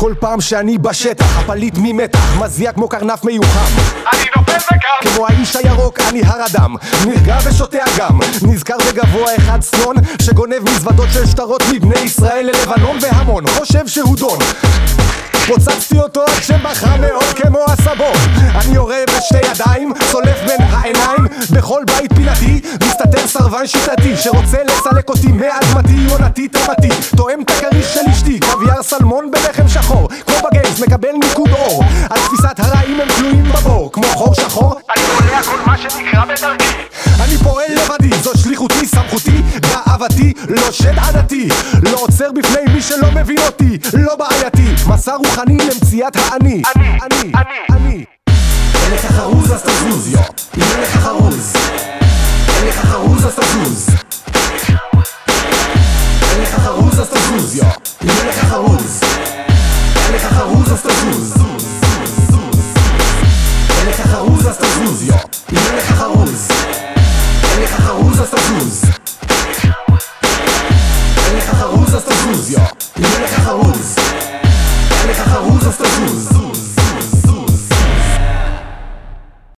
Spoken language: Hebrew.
כל פעם שאני בשטח, הפליט ממתח, מזיע כמו קרנף מיוחם. אני נופל וקם! כמו האיש הירוק, אני הר אדם, נרגע ושותה אגם, נזכר בגבוה אחד צנון, שגונב מזוודות של שטרות מבני ישראל ללבנון והמון, חושב שהוא דון. פוצצתי אותו עד שבכה מאוד כמו הסבון אני יורה בשתי ידיים, צולף בין העיניים בכל בית פינתי מסתתר סרבן שיטתי שרוצה לסלק אותי מאדמתי עונתי תמתי תואם את הכריך של חור שחור. אני בולע כל מה שנקרא בדרכי! אני פועל לבדי, זו שליחותי, סמכותי, גאוותי, לא שד עדתי לא עוצר בפני מי שלא מבין אותי, לא בעייתי. מסע רוחני למציאת האני. אני, אני, אני. אני. אין לך חרוז אז תזוז, יו. אם אין לך חרוז. אין לך חרוז אז תזוז. אין לך חרוז אז תזוז, יו. אם אין לך חרוז תזוז, יו אם אין לך חרוז אין לך חרוז אז תזוז אין לך חרוז אז תזוז, יו אם אין לך חרוז אין לך חרוז אז תזוז